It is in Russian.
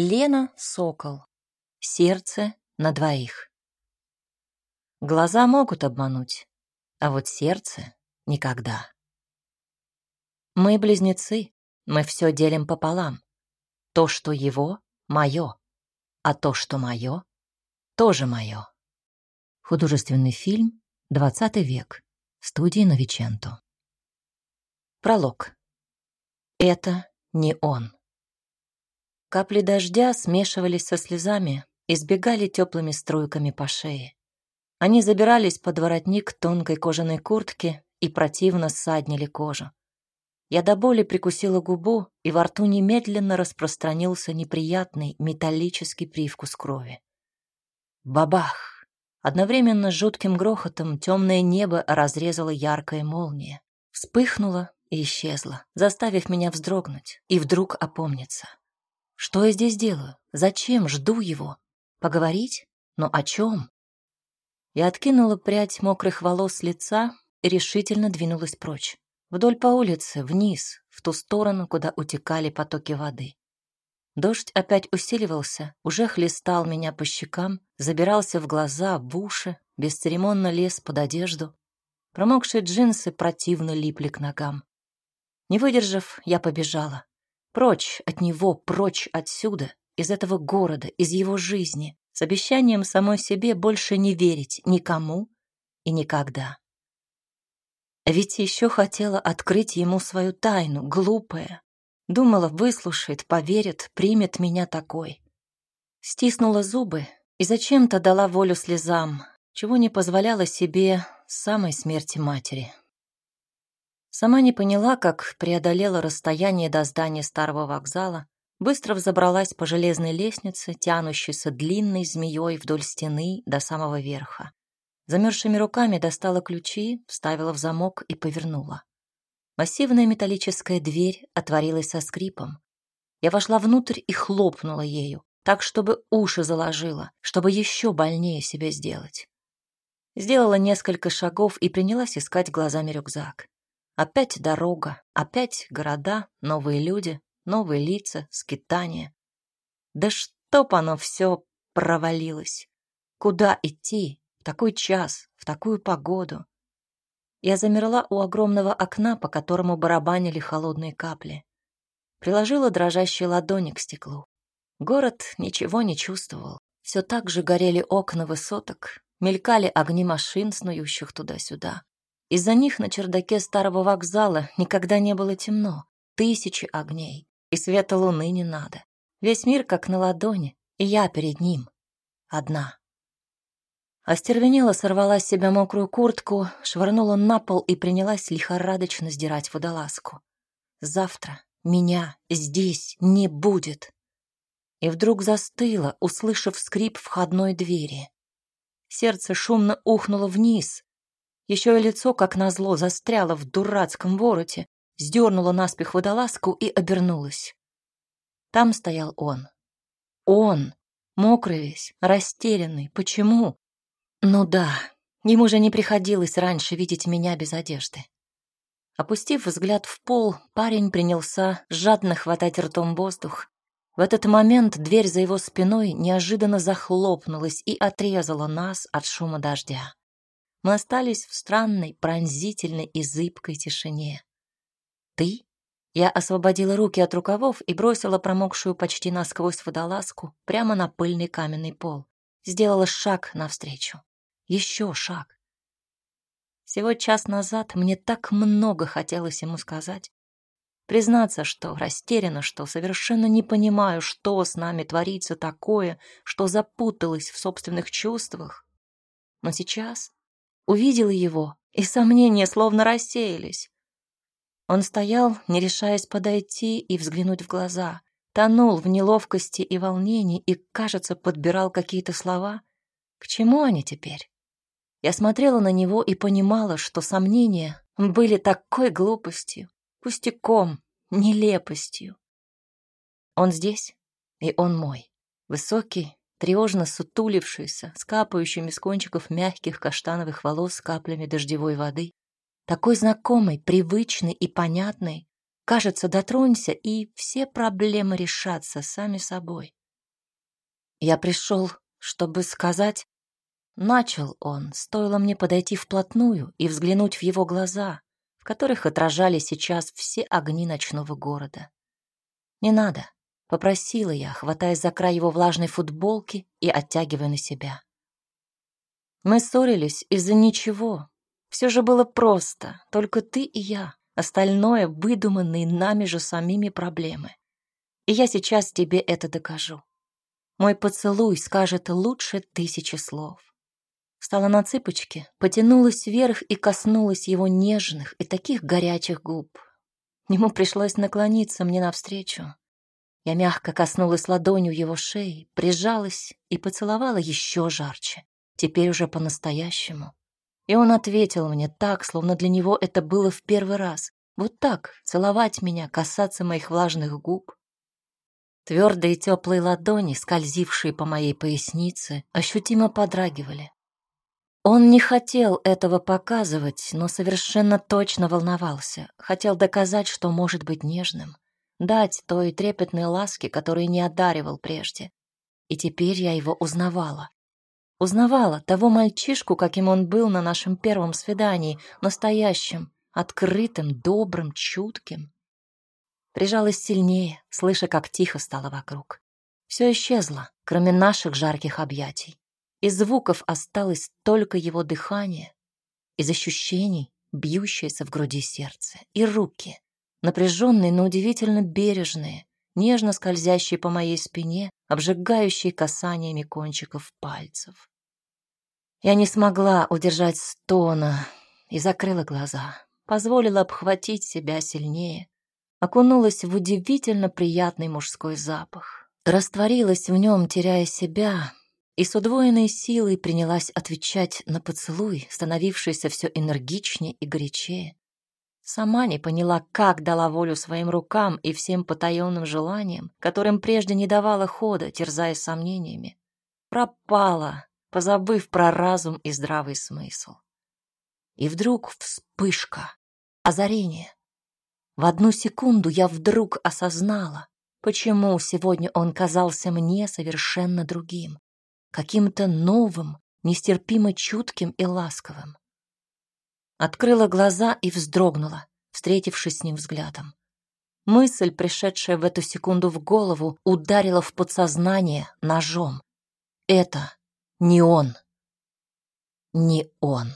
Лена Сокол. Сердце на двоих. Глаза могут обмануть, а вот сердце — никогда. Мы близнецы, мы все делим пополам. То, что его — мое, а то, что мое — тоже мое. Художественный фильм «20 век» студии Новиченто. Пролог. Это не он. Капли дождя смешивались со слезами и сбегали теплыми струйками по шее. Они забирались под воротник тонкой кожаной куртки и противно ссаднили кожу. Я до боли прикусила губу, и во рту немедленно распространился неприятный металлический привкус крови. Бабах! Одновременно с жутким грохотом темное небо разрезала яркая молния. Вспыхнула и исчезла, заставив меня вздрогнуть и вдруг опомниться. Что я здесь делаю? Зачем жду его? Поговорить? Но о чем? Я откинула прядь мокрых волос с лица и решительно двинулась прочь. Вдоль по улице, вниз, в ту сторону, куда утекали потоки воды. Дождь опять усиливался, уже хлестал меня по щекам, забирался в глаза, в уши, бесцеремонно лез под одежду. Промокшие джинсы противно липли к ногам. Не выдержав, я побежала. Прочь от него, прочь отсюда, из этого города, из его жизни, с обещанием самой себе больше не верить никому и никогда. Ведь еще хотела открыть ему свою тайну, глупая. Думала, выслушает, поверит, примет меня такой. Стиснула зубы и зачем-то дала волю слезам, чего не позволяла себе самой смерти матери. Сама не поняла, как преодолела расстояние до здания старого вокзала, быстро взобралась по железной лестнице, тянущейся длинной змеей вдоль стены до самого верха. Замерзшими руками достала ключи, вставила в замок и повернула. Массивная металлическая дверь отворилась со скрипом. Я вошла внутрь и хлопнула ею, так, чтобы уши заложила, чтобы еще больнее себя сделать. Сделала несколько шагов и принялась искать глазами рюкзак. Опять дорога, опять города, новые люди, новые лица, скитания. Да чтоб оно все провалилось. Куда идти в такой час, в такую погоду? Я замерла у огромного окна, по которому барабанили холодные капли. Приложила дрожащие ладони к стеклу. Город ничего не чувствовал. Все так же горели окна высоток, мелькали огни машин, снующих туда-сюда. Из-за них на чердаке старого вокзала никогда не было темно. Тысячи огней. И света луны не надо. Весь мир как на ладони, и я перед ним. Одна. Остервенела сорвала с себя мокрую куртку, швырнула на пол и принялась лихорадочно сдирать водолазку. Завтра меня здесь не будет. И вдруг застыла, услышав скрип входной двери. Сердце шумно ухнуло вниз, еще и лицо, как назло, застряло в дурацком вороте, сдернула наспех водолазку и обернулась. Там стоял он. Он, мокрый весь, растерянный. Почему? Ну да, ему же не приходилось раньше видеть меня без одежды. Опустив взгляд в пол, парень принялся жадно хватать ртом воздух. В этот момент дверь за его спиной неожиданно захлопнулась и отрезала нас от шума дождя. Мы остались в странной, пронзительной и зыбкой тишине. «Ты?» Я освободила руки от рукавов и бросила промокшую почти насквозь водолазку прямо на пыльный каменный пол. Сделала шаг навстречу. Еще шаг. Всего час назад мне так много хотелось ему сказать. Признаться, что растеряна, что совершенно не понимаю, что с нами творится такое, что запуталась в собственных чувствах. Но сейчас увидела его, и сомнения словно рассеялись. Он стоял, не решаясь подойти и взглянуть в глаза, тонул в неловкости и волнении и, кажется, подбирал какие-то слова. К чему они теперь? Я смотрела на него и понимала, что сомнения были такой глупостью, пустяком, нелепостью. Он здесь, и он мой. Высокий, тревожно сутулившийся, с капающими с кончиков мягких каштановых волос каплями дождевой воды, такой знакомый, привычный и понятный, кажется, дотронься, и все проблемы решатся сами собой. Я пришел, чтобы сказать... Начал он, стоило мне подойти вплотную и взглянуть в его глаза, в которых отражались сейчас все огни ночного города. «Не надо», — попросила я, хватаясь за край его влажной футболки и оттягивая на себя. Мы ссорились из-за ничего. Все же было просто, только ты и я. Остальное — выдуманные нами же самими проблемы. И я сейчас тебе это докажу. Мой поцелуй скажет лучше тысячи слов. Встала на цыпочки, потянулась вверх и коснулась его нежных и таких горячих губ. Ему пришлось наклониться мне навстречу. Я мягко коснулась ладонью его шеи, прижалась и поцеловала еще жарче, теперь уже по-настоящему. И он ответил мне так, словно для него это было в первый раз. Вот так, целовать меня, касаться моих влажных губ. Твердые теплые ладони, скользившие по моей пояснице, ощутимо подрагивали. Он не хотел этого показывать, но совершенно точно волновался. Хотел доказать, что может быть нежным. Дать той трепетной ласки, которой не одаривал прежде. И теперь я его узнавала. Узнавала того мальчишку, каким он был на нашем первом свидании, настоящим, открытым, добрым, чутким. Прижалась сильнее, слыша, как тихо стало вокруг. Все исчезло, кроме наших жарких объятий. Из звуков осталось только его дыхание, из ощущений бьющееся в груди сердце, и руки, напряженные, но удивительно бережные, нежно скользящие по моей спине, обжигающие касаниями кончиков пальцев. Я не смогла удержать стона и закрыла глаза, позволила обхватить себя сильнее, окунулась в удивительно приятный мужской запах, растворилась в нем, теряя себя, и с удвоенной силой принялась отвечать на поцелуй, становившийся все энергичнее и горячее. Сама не поняла, как дала волю своим рукам и всем потаенным желаниям, которым прежде не давала хода, терзая сомнениями. Пропала, позабыв про разум и здравый смысл. И вдруг вспышка, озарение. В одну секунду я вдруг осознала, почему сегодня он казался мне совершенно другим, каким-то новым, нестерпимо чутким и ласковым. Открыла глаза и вздрогнула, встретившись с ним взглядом. Мысль, пришедшая в эту секунду в голову, ударила в подсознание ножом. Это не он. Не он.